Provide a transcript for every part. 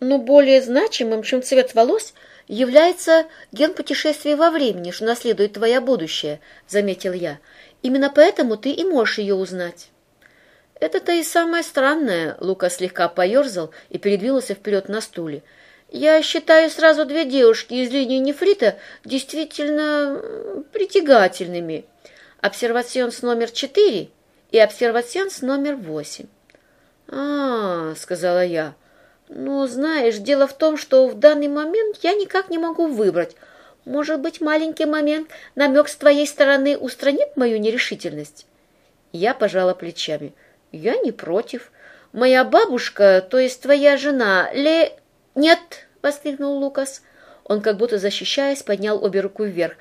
Но более значимым, чем цвет волос, является ген путешествия во времени, что наследует твое будущее, заметил я. Именно поэтому ты и можешь ее узнать. Это-то и самое странное, Лука слегка поерзал и передвинулся вперед на стуле. Я считаю сразу две девушки из линии нефрита действительно притягательными. Обсервационс номер четыре и обсервационс номер восемь. «А, — сказала я, — ну, знаешь, дело в том, что в данный момент я никак не могу выбрать. Может быть, маленький момент, намек с твоей стороны устранит мою нерешительность?» Я пожала плечами. «Я не против. Моя бабушка, то есть твоя жена, Ле...» «Нет!» — воскликнул Лукас. Он, как будто защищаясь, поднял обе руку вверх.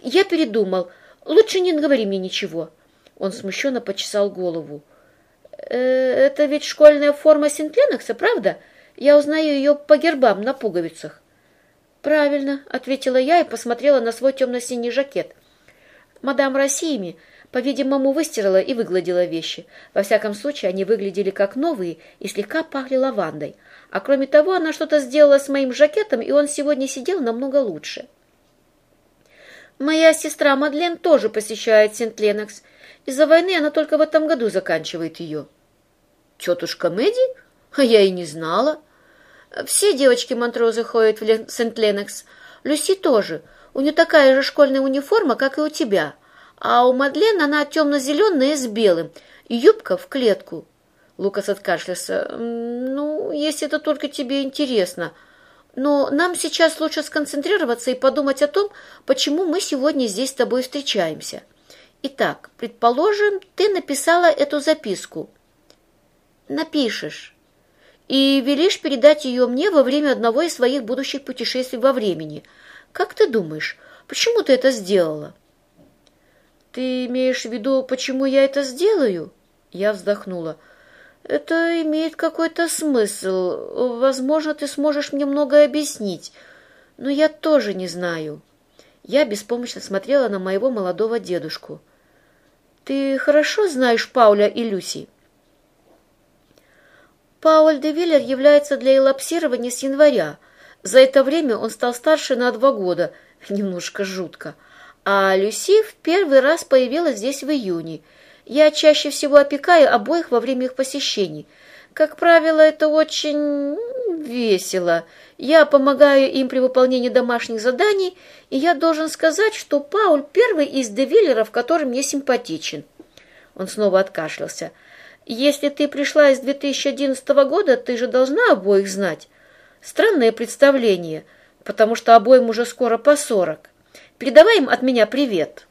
«Я передумал. Лучше не говори мне ничего». Он смущенно почесал голову. «Э, «Это ведь школьная форма Синтленокса, правда? Я узнаю ее по гербам на пуговицах». «Правильно», — ответила я и посмотрела на свой темно-синий жакет. «Мадам Рассиями, по-видимому, выстирала и выгладила вещи. Во всяком случае, они выглядели как новые и слегка пахли лавандой. А кроме того, она что-то сделала с моим жакетом, и он сегодня сидел намного лучше». «Моя сестра Мадлен тоже посещает Сент-Ленокс. Из-за войны она только в этом году заканчивает ее». «Тетушка Мэдди? А я и не знала». «Все девочки-матрозы ходят в Сент-Ленокс. Люси тоже. У нее такая же школьная униформа, как и у тебя. А у Мадлен она темно-зеленая с белым, и юбка в клетку». Лукас откашлялся. «Ну, если это только тебе интересно. Но нам сейчас лучше сконцентрироваться и подумать о том, почему мы сегодня здесь с тобой встречаемся». Итак, предположим, ты написала эту записку. Напишешь. И велишь передать ее мне во время одного из своих будущих путешествий во времени. Как ты думаешь, почему ты это сделала? Ты имеешь в виду, почему я это сделаю? Я вздохнула. Это имеет какой-то смысл. Возможно, ты сможешь мне многое объяснить, но я тоже не знаю. Я беспомощно смотрела на моего молодого дедушку. Ты хорошо знаешь Пауля и Люси? Пауль де Виллер является для элапсирования с января. За это время он стал старше на два года. Немножко жутко. А Люси в первый раз появилась здесь в июне. Я чаще всего опекаю обоих во время их посещений. Как правило, это очень весело. Я помогаю им при выполнении домашних заданий, и я должен сказать, что Пауль первый из девиллеров, который мне симпатичен. Он снова откашлялся. Если ты пришла из 2011 года, ты же должна обоих знать. Странное представление, потому что обоим уже скоро по сорок. Передавай им от меня привет».